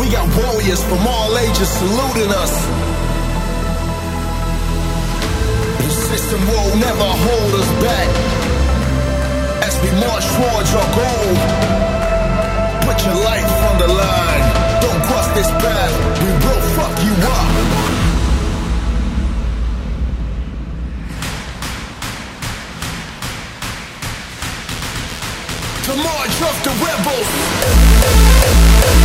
We got warriors from all ages saluting us. The system will never hold us back. As we march towards our goal, put your life. the march of the rebels.